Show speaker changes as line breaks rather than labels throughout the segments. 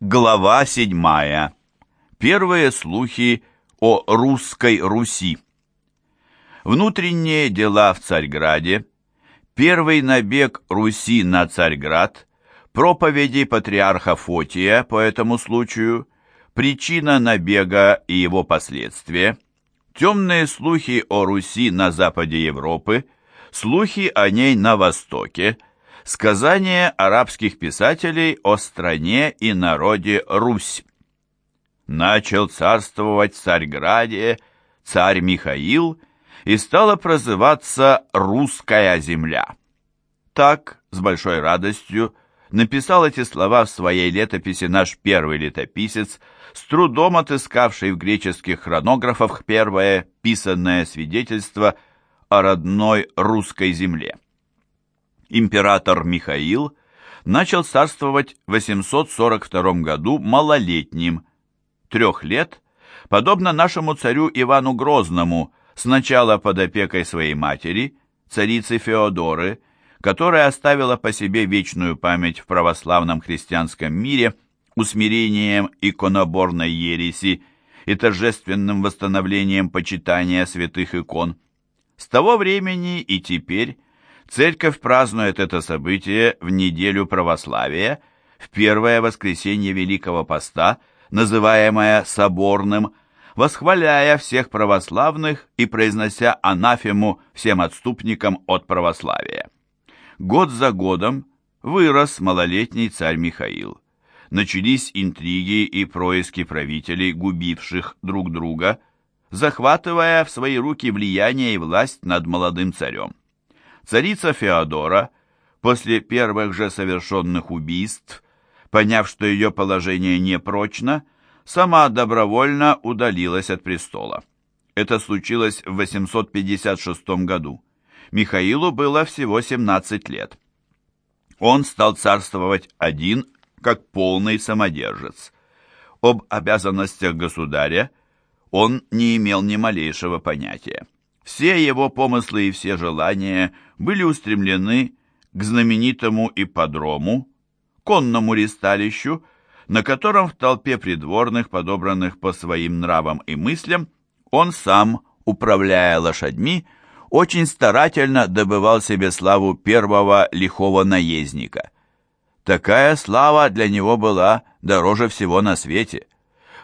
Глава седьмая. Первые слухи о русской Руси. Внутренние дела в Царьграде, первый набег Руси на Царьград, проповеди патриарха Фотия по этому случаю, причина набега и его последствия, темные слухи о Руси на западе Европы, слухи о ней на востоке – Сказание арабских писателей о стране и народе Русь. Начал царствовать в Царьграде царь Михаил и стала прозываться «Русская земля». Так, с большой радостью, написал эти слова в своей летописи наш первый летописец, с трудом отыскавший в греческих хронографах первое писанное свидетельство о родной русской земле император Михаил начал царствовать в 842 году малолетним, трех лет, подобно нашему царю Ивану Грозному, сначала под опекой своей матери, царицы Феодоры, которая оставила по себе вечную память в православном христианском мире усмирением иконоборной ереси и торжественным восстановлением почитания святых икон. С того времени и теперь Церковь празднует это событие в неделю православия, в первое воскресенье Великого Поста, называемое Соборным, восхваляя всех православных и произнося анафему всем отступникам от православия. Год за годом вырос малолетний царь Михаил. Начались интриги и происки правителей, губивших друг друга, захватывая в свои руки влияние и власть над молодым царем. Царица Феодора, после первых же совершенных убийств, поняв, что ее положение непрочно, сама добровольно удалилась от престола. Это случилось в 856 году. Михаилу было всего 17 лет. Он стал царствовать один, как полный самодержец. Об обязанностях государя он не имел ни малейшего понятия. Все его помыслы и все желания были устремлены к знаменитому ипподрому, конному ристалищу, на котором в толпе придворных, подобранных по своим нравам и мыслям, он сам, управляя лошадьми, очень старательно добывал себе славу первого лихого наездника. Такая слава для него была дороже всего на свете.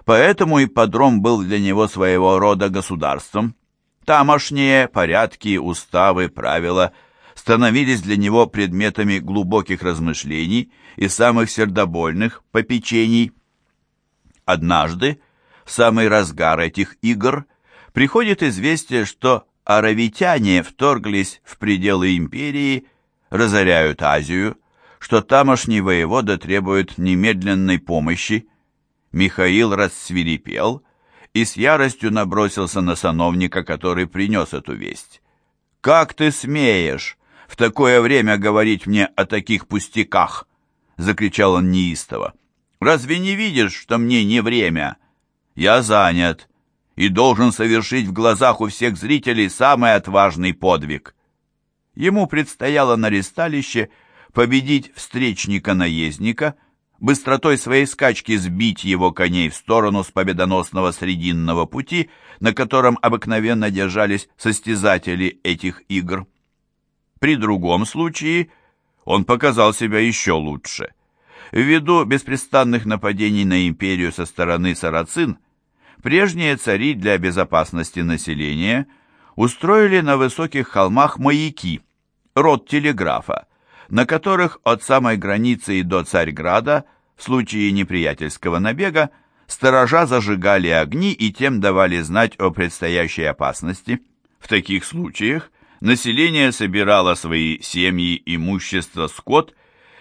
Поэтому ипподром был для него своего рода государством. Тамошние порядки, уставы, правила становились для него предметами глубоких размышлений и самых сердобольных попечений. Однажды, в самый разгар этих игр, приходит известие, что аравитяне вторглись в пределы империи, разоряют Азию, что тамошний воевода требует немедленной помощи. Михаил рассвирепел и с яростью набросился на сановника, который принес эту весть. «Как ты смеешь в такое время говорить мне о таких пустяках?» — закричал он неистово. «Разве не видишь, что мне не время? Я занят и должен совершить в глазах у всех зрителей самый отважный подвиг». Ему предстояло на ресталище победить встречника-наездника — быстротой своей скачки сбить его коней в сторону с победоносного срединного пути, на котором обыкновенно держались состязатели этих игр. При другом случае он показал себя еще лучше. Ввиду беспрестанных нападений на империю со стороны сарацин, прежние цари для безопасности населения устроили на высоких холмах маяки, род телеграфа, на которых от самой границы и до Царьграда в случае неприятельского набега сторожа зажигали огни и тем давали знать о предстоящей опасности. В таких случаях население собирало свои семьи, имущество, скот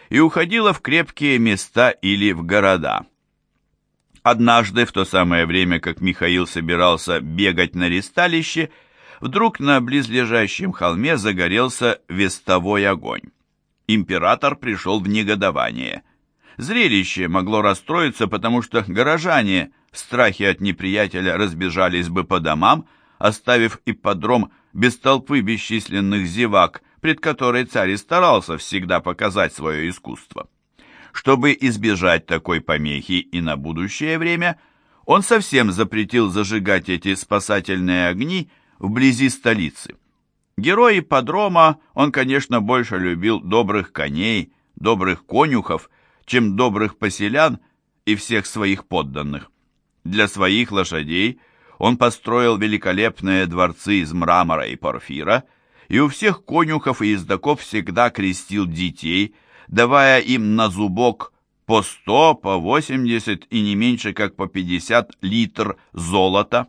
и уходило в крепкие места или в города. Однажды, в то самое время, как Михаил собирался бегать на ресталище, вдруг на близлежащем холме загорелся вестовой огонь. Император пришел в негодование – Зрелище могло расстроиться, потому что горожане в страхе от неприятеля разбежались бы по домам, оставив ипподром без толпы бесчисленных зевак, пред которой царь и старался всегда показать свое искусство. Чтобы избежать такой помехи и на будущее время, он совсем запретил зажигать эти спасательные огни вблизи столицы. Герой ипподрома он, конечно, больше любил добрых коней, добрых конюхов, чем добрых поселян и всех своих подданных. Для своих лошадей он построил великолепные дворцы из мрамора и порфира, и у всех конюхов и ездаков всегда крестил детей, давая им на зубок по сто, по восемьдесят и не меньше, как по пятьдесят литр золота.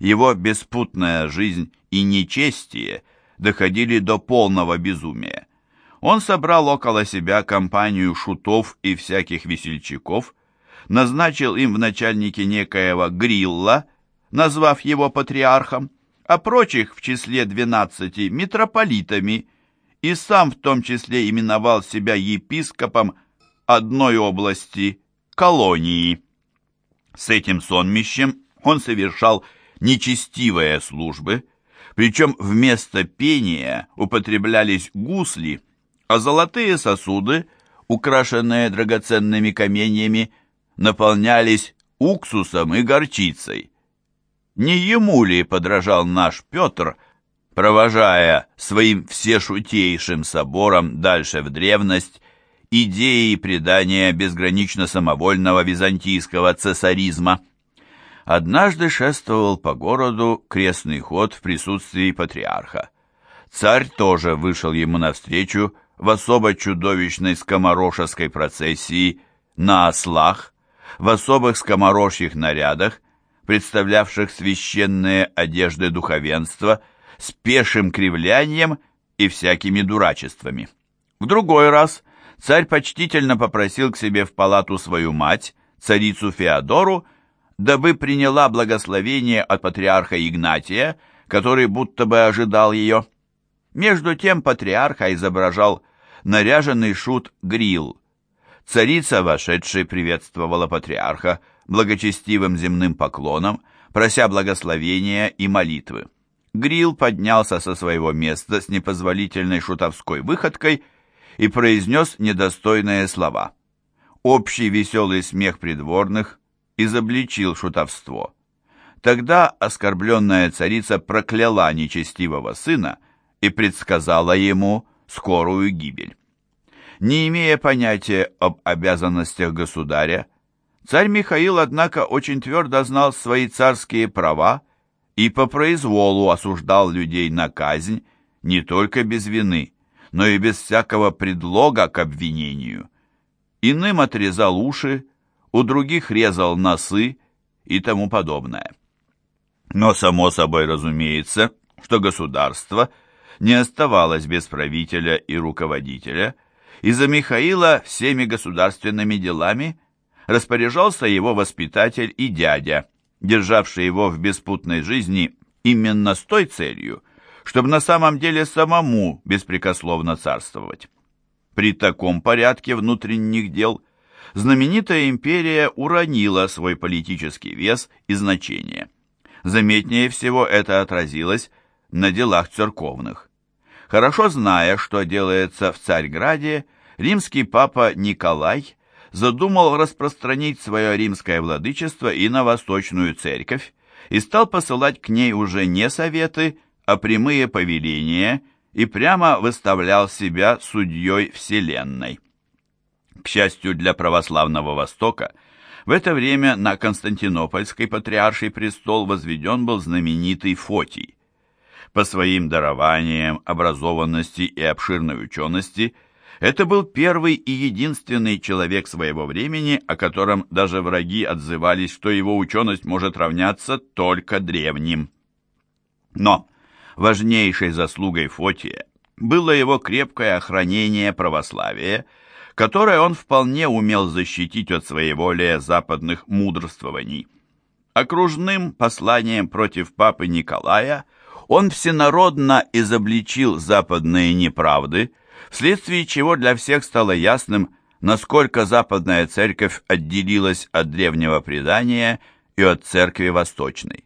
Его беспутная жизнь и нечестие доходили до полного безумия. Он собрал около себя компанию шутов и всяких весельчаков, назначил им в начальнике некоего Грилла, назвав его патриархом, а прочих в числе двенадцати митрополитами, и сам в том числе именовал себя епископом одной области, колонии. С этим сонмищем он совершал нечестивые службы, причем вместо пения употреблялись гусли, а золотые сосуды, украшенные драгоценными каменьями, наполнялись уксусом и горчицей. Не ему ли подражал наш Петр, провожая своим всешутейшим собором дальше в древность идеи предания безгранично самовольного византийского цесаризма? Однажды шествовал по городу крестный ход в присутствии патриарха. Царь тоже вышел ему навстречу в особо чудовищной скоморошеской процессии на ослах, в особых скоморожьих нарядах, представлявших священные одежды духовенства, с пешим кривлянием и всякими дурачествами. В другой раз царь почтительно попросил к себе в палату свою мать, царицу Феодору, дабы приняла благословение от патриарха Игнатия, который будто бы ожидал ее. Между тем патриарха изображал наряженный шут Грил. Царица, вошедшая, приветствовала патриарха благочестивым земным поклоном, прося благословения и молитвы. Грил поднялся со своего места с непозволительной шутовской выходкой и произнес недостойные слова. Общий веселый смех придворных изобличил шутовство. Тогда оскорбленная царица прокляла нечестивого сына и предсказала ему скорую гибель. Не имея понятия об обязанностях государя, царь Михаил, однако, очень твердо знал свои царские права и по произволу осуждал людей на казнь не только без вины, но и без всякого предлога к обвинению. Иным отрезал уши, у других резал носы и тому подобное. Но само собой разумеется, что государство не оставалось без правителя и руководителя, и за Михаила всеми государственными делами распоряжался его воспитатель и дядя, державший его в беспутной жизни именно с той целью, чтобы на самом деле самому беспрекословно царствовать. При таком порядке внутренних дел – знаменитая империя уронила свой политический вес и значение. Заметнее всего это отразилось на делах церковных. Хорошо зная, что делается в Царьграде, римский папа Николай задумал распространить свое римское владычество и на Восточную Церковь и стал посылать к ней уже не советы, а прямые повеления и прямо выставлял себя судьей Вселенной. К счастью для православного Востока, в это время на Константинопольский патриарший престол возведен был знаменитый Фотий. По своим дарованиям, образованности и обширной учености это был первый и единственный человек своего времени, о котором даже враги отзывались, что его ученость может равняться только древним. Но важнейшей заслугой Фотия было его крепкое охранение православия – которое он вполне умел защитить от своеволия западных мудрствований. Окружным посланием против папы Николая он всенародно изобличил западные неправды, вследствие чего для всех стало ясным, насколько западная церковь отделилась от древнего предания и от церкви восточной.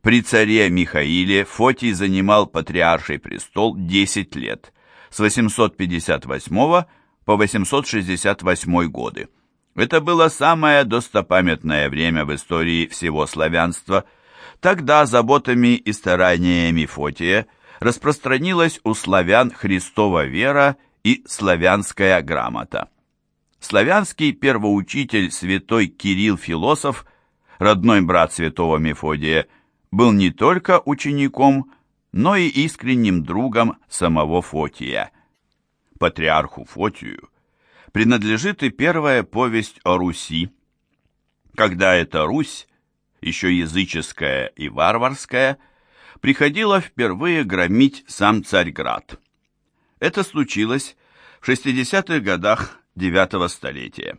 При царе Михаиле Фотий занимал патриарший престол 10 лет, с 858 года по 868 годы. Это было самое достопамятное время в истории всего славянства. Тогда заботами и стараниями Фотия распространилась у славян Христова вера и славянская грамота. Славянский первоучитель святой Кирилл Философ, родной брат святого Мефодия, был не только учеником, но и искренним другом самого Фотия. Патриарху Фотию принадлежит и первая повесть о Руси, когда эта Русь, еще языческая и варварская, приходила впервые громить сам Царьград. Это случилось в 60-х годах IX столетия.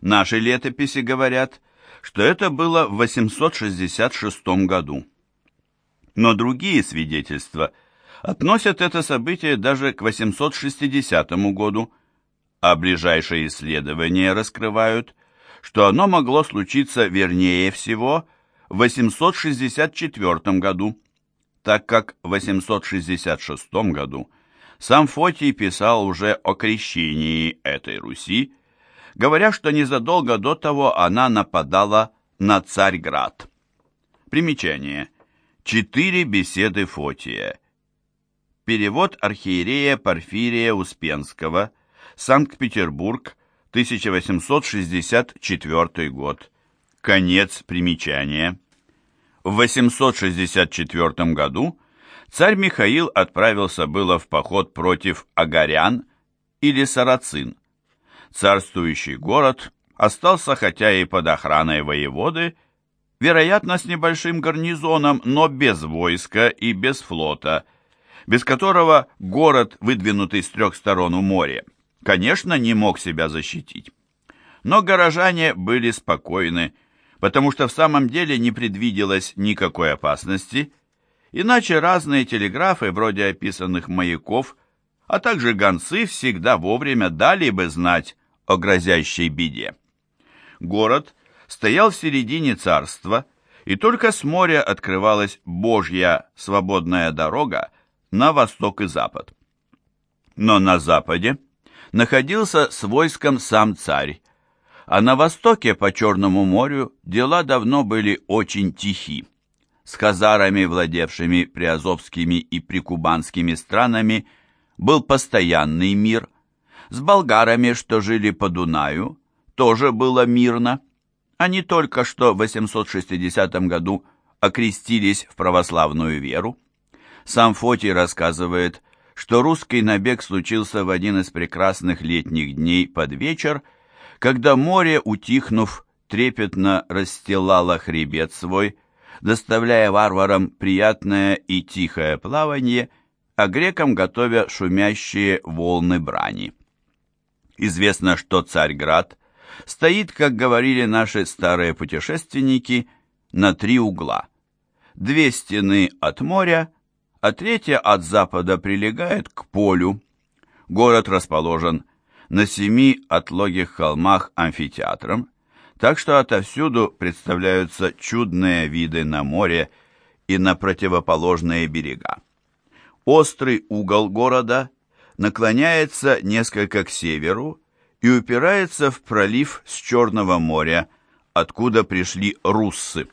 Наши летописи говорят, что это было в 866 году. Но другие свидетельства относят это событие даже к 860 году, а ближайшие исследования раскрывают, что оно могло случиться вернее всего в 864 году, так как в 866 году сам Фотий писал уже о крещении этой Руси, говоря, что незадолго до того она нападала на Царьград. Примечание. Четыре беседы Фотия. Перевод архиерея Порфирия Успенского. Санкт-Петербург, 1864 год. Конец примечания. В 864 году царь Михаил отправился было в поход против агарян или сарацин. Царствующий город остался хотя и под охраной воеводы, вероятно, с небольшим гарнизоном, но без войска и без флота, без которого город, выдвинутый с трех сторон у моря, конечно, не мог себя защитить. Но горожане были спокойны, потому что в самом деле не предвиделось никакой опасности, иначе разные телеграфы, вроде описанных маяков, а также гонцы всегда вовремя дали бы знать о грозящей беде. Город стоял в середине царства, и только с моря открывалась Божья свободная дорога на восток и запад. Но на западе находился с войском сам царь, а на востоке по Черному морю дела давно были очень тихи. С хазарами, владевшими приазовскими и прикубанскими странами, был постоянный мир. С болгарами, что жили по Дунаю, тоже было мирно. Они только что в 860 году окрестились в православную веру. Сам Фотий рассказывает, что русский набег случился в один из прекрасных летних дней под вечер, когда море, утихнув, трепетно расстилало хребет свой, доставляя варварам приятное и тихое плавание, а грекам готовя шумящие волны брани. Известно, что Царьград стоит, как говорили наши старые путешественники, на три угла. Две стены от моря, а третья от запада прилегает к полю. Город расположен на семи отлогих холмах амфитеатром, так что отовсюду представляются чудные виды на море и на противоположные берега. Острый угол города наклоняется несколько к северу и упирается в пролив с Черного моря, откуда пришли руссы.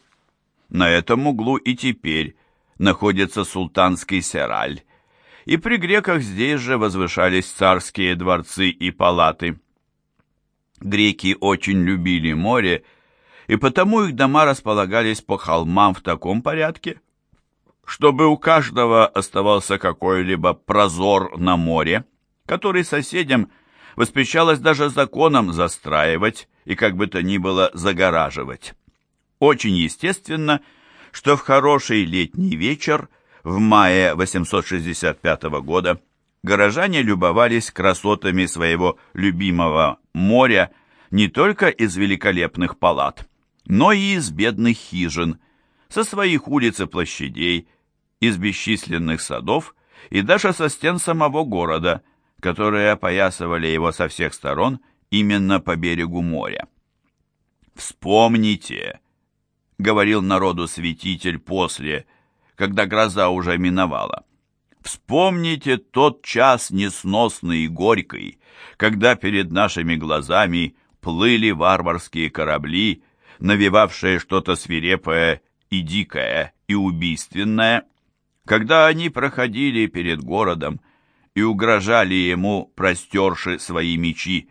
На этом углу и теперь находится султанский Сераль, и при греках здесь же возвышались царские дворцы и палаты. Греки очень любили море, и потому их дома располагались по холмам в таком порядке, чтобы у каждого оставался какой-либо прозор на море, который соседям воспрещалось даже законом застраивать и как бы то ни было загораживать. Очень естественно, что в хороший летний вечер в мае 865 года горожане любовались красотами своего любимого моря не только из великолепных палат, но и из бедных хижин, со своих улиц и площадей, из бесчисленных садов и даже со стен самого города, которые опоясывали его со всех сторон именно по берегу моря. «Вспомните», — говорил народу святитель после, когда гроза уже миновала, Вспомните тот час несносный и горький, когда перед нашими глазами плыли варварские корабли, навевавшие что-то свирепое и дикое и убийственное, когда они проходили перед городом и угрожали ему, простерши свои мечи,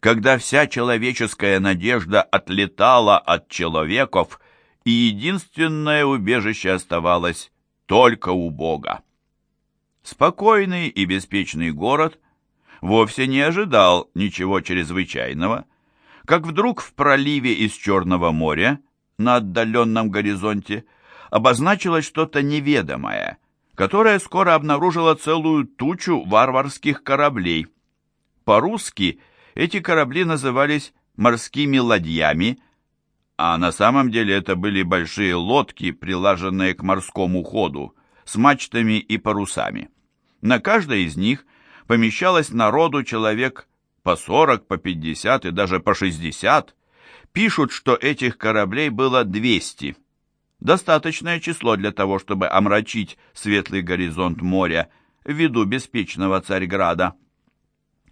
когда вся человеческая надежда отлетала от человеков, и единственное убежище оставалось только у Бога. Спокойный и беспечный город вовсе не ожидал ничего чрезвычайного, как вдруг в проливе из Черного моря на отдаленном горизонте обозначилось что-то неведомое, которое скоро обнаружило целую тучу варварских кораблей. По-русски эти корабли назывались морскими ладьями, а на самом деле это были большие лодки, прилаженные к морскому ходу, с мачтами и парусами. На каждой из них помещалось народу человек по 40, по 50 и даже по 60. Пишут, что этих кораблей было 200. Достаточное число для того, чтобы омрачить светлый горизонт моря в виду беспечного Царьграда.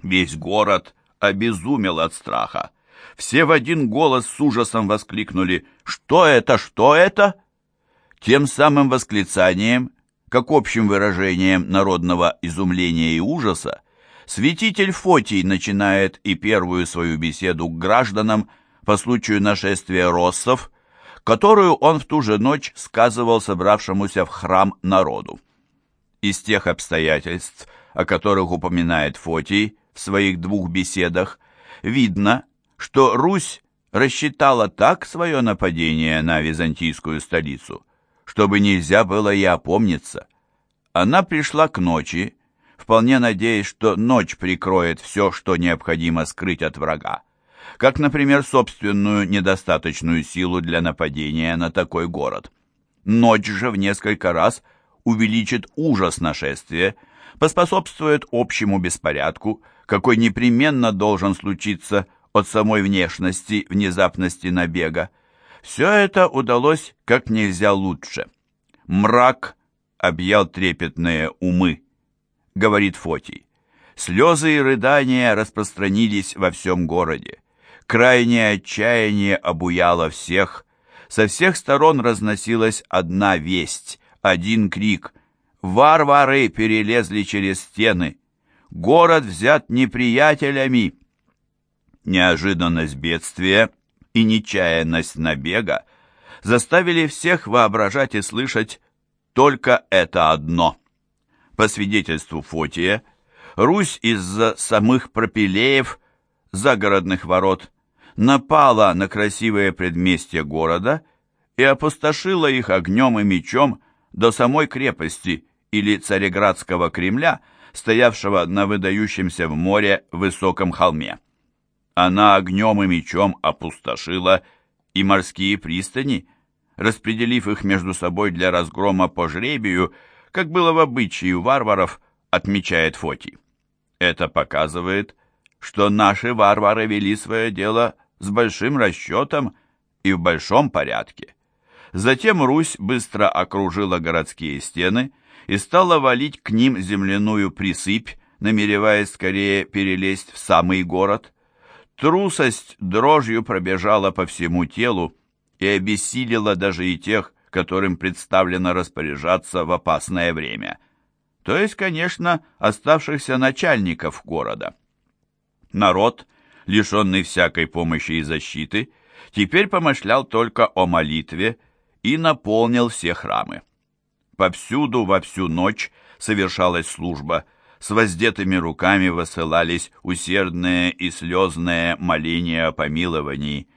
Весь город обезумел от страха. Все в один голос с ужасом воскликнули «Что это? Что это?» Тем самым восклицанием, как общим выражением народного изумления и ужаса, святитель Фотий начинает и первую свою беседу к гражданам по случаю нашествия россов, которую он в ту же ночь сказывал собравшемуся в храм народу. Из тех обстоятельств, о которых упоминает Фотий в своих двух беседах, видно, что Русь рассчитала так свое нападение на византийскую столицу, чтобы нельзя было и опомниться. Она пришла к ночи, вполне надеясь, что ночь прикроет все, что необходимо скрыть от врага, как, например, собственную недостаточную силу для нападения на такой город. Ночь же в несколько раз увеличит ужас нашествия, поспособствует общему беспорядку, какой непременно должен случиться от самой внешности, внезапности набега. Все это удалось как нельзя лучше. Мрак объял трепетные умы, говорит Фотий. Слезы и рыдания распространились во всем городе. Крайнее отчаяние обуяло всех. Со всех сторон разносилась одна весть, один крик. Варвары перелезли через стены. Город взят неприятелями неожиданность бедствия и нечаянность набега заставили всех воображать и слышать только это одно. По свидетельству Фотия, Русь из-за самых пропилеев загородных ворот напала на красивые предместья города и опустошила их огнем и мечом до самой крепости или Цареградского Кремля, стоявшего на выдающемся в море высоком холме. Она огнем и мечом опустошила и морские пристани, распределив их между собой для разгрома по жребию, как было в обычае у варваров, отмечает Фотий. Это показывает, что наши варвары вели свое дело с большим расчетом и в большом порядке. Затем Русь быстро окружила городские стены и стала валить к ним земляную присыпь, намереваясь скорее перелезть в самый город – Трусость дрожью пробежала по всему телу и обессилила даже и тех, которым представлено распоряжаться в опасное время. То есть, конечно, оставшихся начальников города. Народ, лишенный всякой помощи и защиты, теперь помышлял только о молитве и наполнил все храмы. Повсюду во всю ночь совершалась служба – с воздетыми руками высылались усердные и слезные моления о помиловании.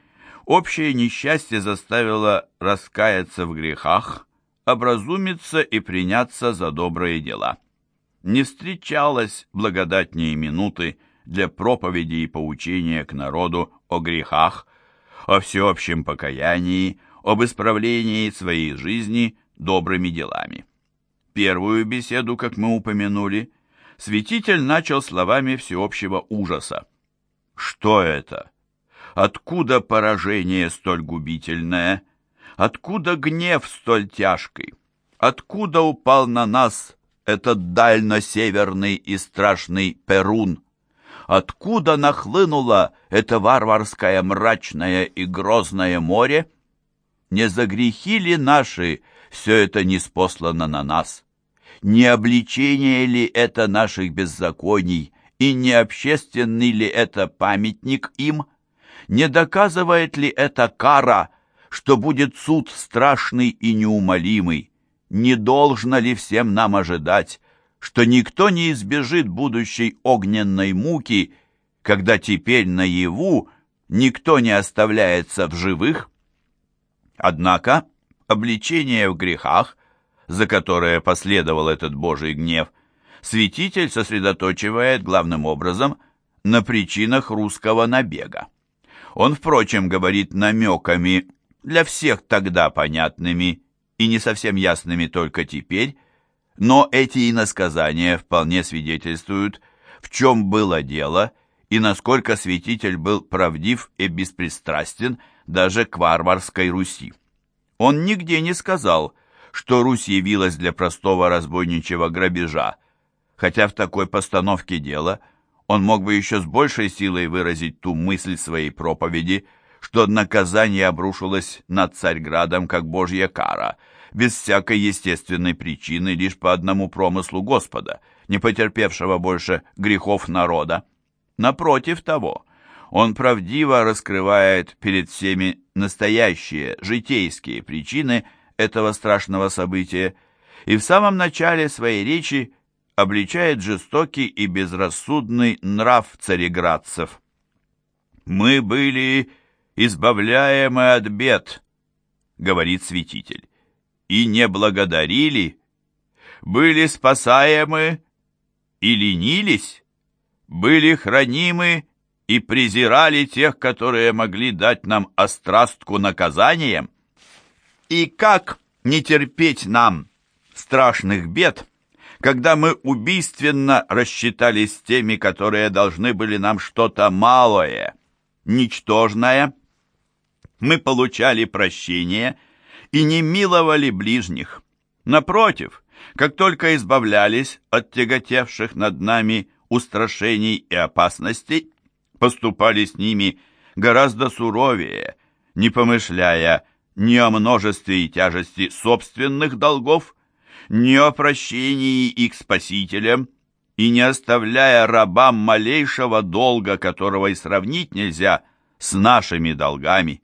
Общее несчастье заставило раскаяться в грехах, образумиться и приняться за добрые дела. Не встречалось благодатнее минуты для проповеди и поучения к народу о грехах, о всеобщем покаянии, об исправлении своей жизни добрыми делами. Первую беседу, как мы упомянули, святитель начал словами всеобщего ужаса. Что это? Откуда поражение столь губительное? Откуда гнев столь тяжкий? Откуда упал на нас этот дально-северный и страшный Перун? Откуда нахлынуло это варварское мрачное и грозное море? Не за грехи ли наши все это не спослано на нас? Не обличение ли это наших беззаконий, и не общественный ли это памятник им? Не доказывает ли это кара, что будет суд страшный и неумолимый? Не должно ли всем нам ожидать, что никто не избежит будущей огненной муки, когда теперь наяву никто не оставляется в живых? Однако обличение в грехах, за которое последовал этот Божий гнев, святитель сосредоточивает главным образом на причинах русского набега. Он, впрочем, говорит намеками, для всех тогда понятными и не совсем ясными только теперь, но эти иносказания вполне свидетельствуют, в чем было дело и насколько святитель был правдив и беспристрастен даже к варварской Руси. Он нигде не сказал, что Русь явилась для простого разбойничьего грабежа, хотя в такой постановке дела он мог бы еще с большей силой выразить ту мысль своей проповеди, что наказание обрушилось над Царьградом как божья кара – без всякой естественной причины, лишь по одному промыслу Господа, не потерпевшего больше грехов народа. Напротив того, он правдиво раскрывает перед всеми настоящие житейские причины этого страшного события и в самом начале своей речи обличает жестокий и безрассудный нрав цареградцев. «Мы были избавляемы от бед», — говорит святитель и не благодарили, были спасаемы и ленились, были хранимы и презирали тех, которые могли дать нам острастку наказанием. И как не терпеть нам страшных бед, когда мы убийственно рассчитались с теми, которые должны были нам что-то малое, ничтожное? Мы получали прощение – и не миловали ближних. Напротив, как только избавлялись от тяготевших над нами устрашений и опасностей, поступали с ними гораздо суровее, не помышляя ни о множестве и тяжести собственных долгов, ни о прощении их спасителям, и не оставляя рабам малейшего долга, которого и сравнить нельзя с нашими долгами.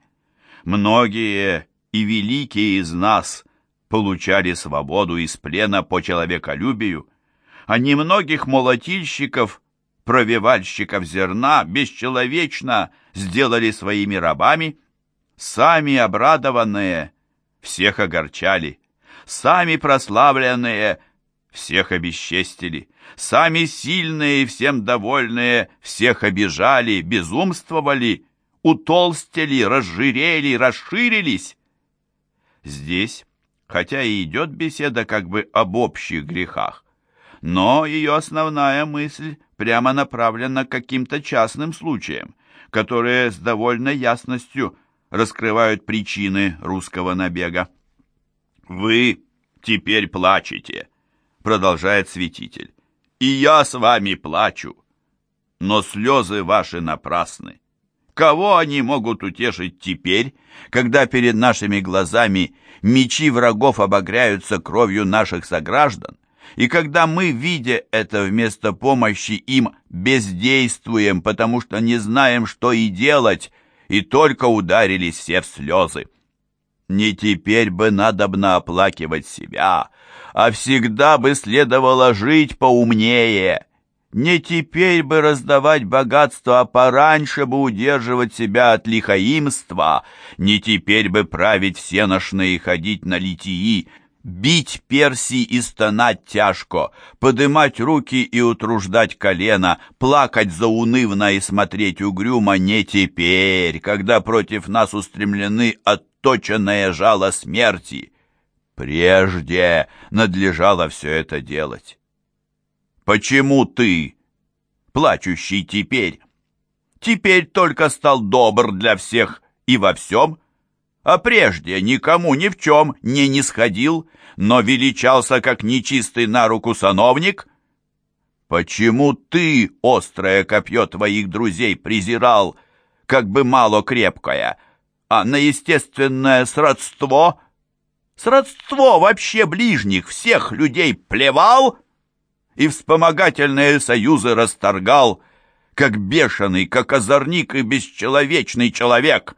Многие и великие из нас получали свободу из плена по человеколюбию, а немногих молотильщиков, провивальщиков зерна бесчеловечно сделали своими рабами, сами обрадованные всех огорчали, сами прославленные всех обесчестили, сами сильные и всем довольные всех обижали, безумствовали, утолстели, разжирели, расширились, Здесь, хотя и идет беседа как бы об общих грехах, но ее основная мысль прямо направлена к каким-то частным случаям, которые с довольной ясностью раскрывают причины русского набега. «Вы теперь плачете», — продолжает святитель, — «и я с вами плачу, но слезы ваши напрасны. Кого они могут утешить теперь, когда перед нашими глазами мечи врагов обогряются кровью наших сограждан, и когда мы, видя это вместо помощи им, бездействуем, потому что не знаем, что и делать, и только ударились все в слезы? Не теперь бы надобно оплакивать себя, а всегда бы следовало жить поумнее, не теперь бы раздавать богатство, а пораньше бы удерживать себя от лихаимства, не теперь бы править всеношно и ходить на литии, бить перси и стонать тяжко, подымать руки и утруждать колено, плакать заунывно и смотреть угрюмо не теперь, когда против нас устремлены отточенное жало смерти. Прежде надлежало все это делать. Почему ты, плачущий теперь, теперь только стал добр для всех и во всем? А прежде никому ни в чем не нисходил, но величался как нечистый на руку сановник? Почему ты, острое копье твоих друзей, презирал, как бы мало крепкое, а на естественное сродство, сродство вообще ближних всех людей плевал и вспомогательные союзы расторгал, как бешеный, как озорник и бесчеловечный человек?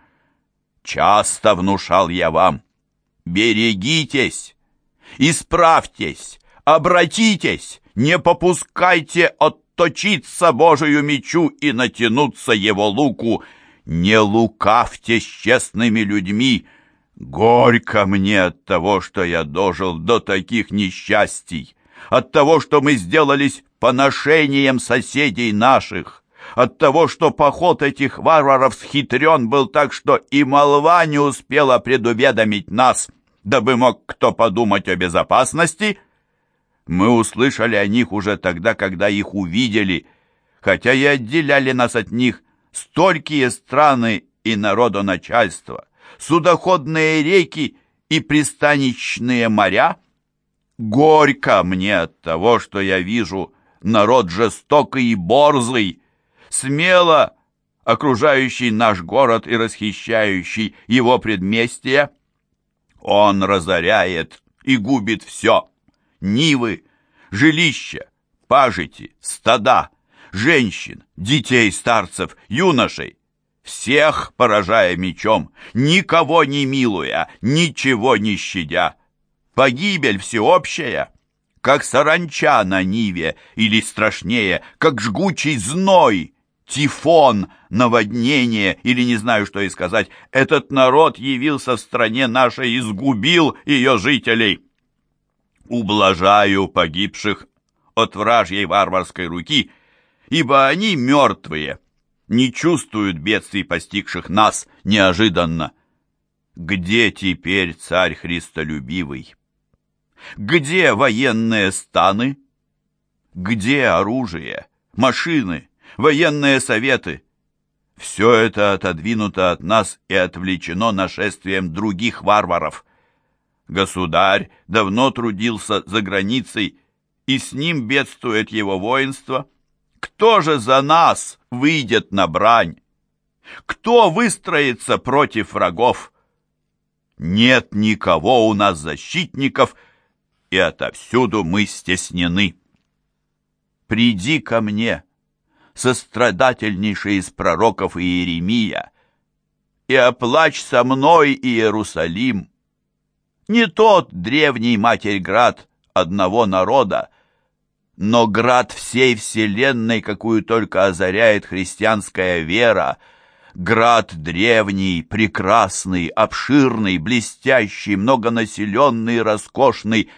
Часто внушал я вам, берегитесь, исправьтесь, обратитесь, не попускайте отточиться Божию мечу и натянуться его луку, не лукавьте с честными людьми, горько мне от того, что я дожил до таких несчастий, от того, что мы сделались поношением соседей наших от того, что поход этих варваров схитрен был так, что и молва не успела предуведомить нас, дабы мог кто подумать о безопасности. Мы услышали о них уже тогда, когда их увидели, хотя и отделяли нас от них столькие страны и народоначальства, судоходные реки и пристаничные моря. Горько мне от того, что я вижу народ жестокий и борзый, смело окружающий наш город и расхищающий его предместья. Он разоряет и губит все. Нивы, жилища, пажити, стада, женщин, детей, старцев, юношей. Всех поражая мечом, никого не милуя, ничего не щадя. Погибель всеобщая, как саранча на ниве, или страшнее, как жгучий зной — тифон, наводнение или не знаю, что и сказать. Этот народ явился в стране нашей и сгубил ее жителей. Ублажаю погибших от вражьей варварской руки, ибо они мертвые, не чувствуют бедствий, постигших нас неожиданно. Где теперь царь Христолюбивый? Где военные станы? Где оружие, машины, военные советы. Все это отодвинуто от нас и отвлечено нашествием других варваров. Государь давно трудился за границей, и с ним бедствует его воинство. Кто же за нас выйдет на брань? Кто выстроится против врагов? Нет никого у нас защитников, и отовсюду мы стеснены. Приди ко мне, сострадательнейший из пророков Иеремия, «И оплачь со мной, Иерусалим!» Не тот древний матерь-град одного народа, но град всей вселенной, какую только озаряет христианская вера, град древний, прекрасный, обширный, блестящий, многонаселенный, роскошный,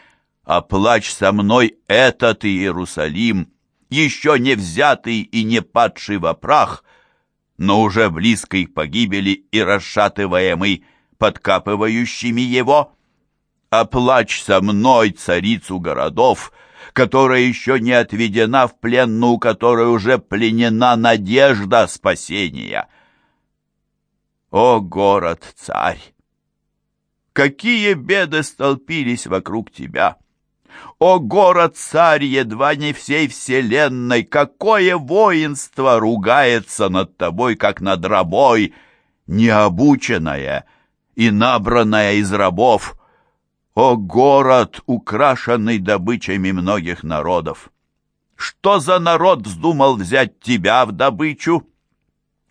оплачь со мной этот Иерусалим, еще не взятый и не падший во прах, но уже близкой к погибели и расшатываемый подкапывающими его. Оплачь со мной царицу городов, которая еще не отведена в плен, но у которой уже пленена надежда спасения. О, город-царь! Какие беды столпились вокруг тебя! О, город-царь едва не всей вселенной, какое воинство ругается над тобой, как над рабой, необученное и набранное из рабов. О, город, украшенный добычами многих народов! Что за народ вздумал взять тебя в добычу?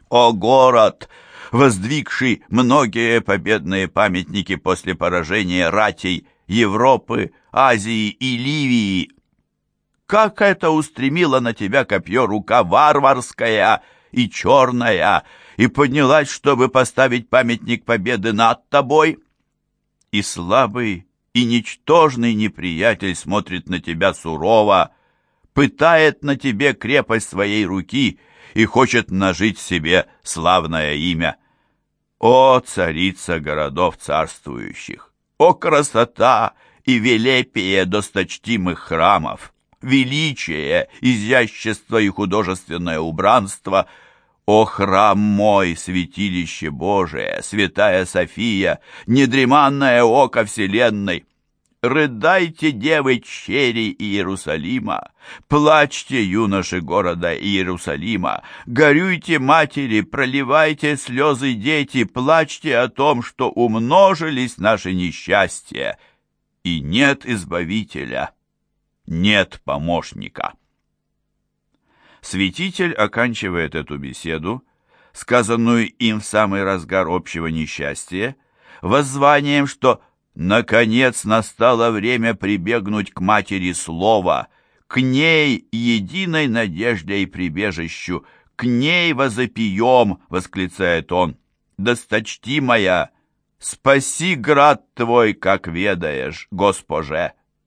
О, город, воздвигший многие победные памятники после поражения ратей Европы, Азии и Ливии. Как это устремило на тебя копье рука варварская и черная, и поднялась, чтобы поставить памятник победы над тобой? И слабый, и ничтожный неприятель смотрит на тебя сурово, пытает на тебе крепость своей руки и хочет нажить себе славное имя. О, царица городов царствующих! О, красота и велепие досточтимых храмов, величие, изящество и художественное убранство, О, храм мой, святилище Божие, святая София, недреманное око вселенной! Рыдайте, девы черри Иерусалима, плачьте, юноши города Иерусалима, горюйте, матери, проливайте слезы, дети, плачьте о том, что умножились наши несчастья, и нет избавителя, нет помощника. Святитель оканчивает эту беседу, сказанную им в самый разгар общего несчастья, воззванием, что Наконец настало время прибегнуть к матери слова, к ней единой надежде и прибежищу, к ней возопием, восклицает он. Досточтимая, спаси град твой, как ведаешь, Госпоже.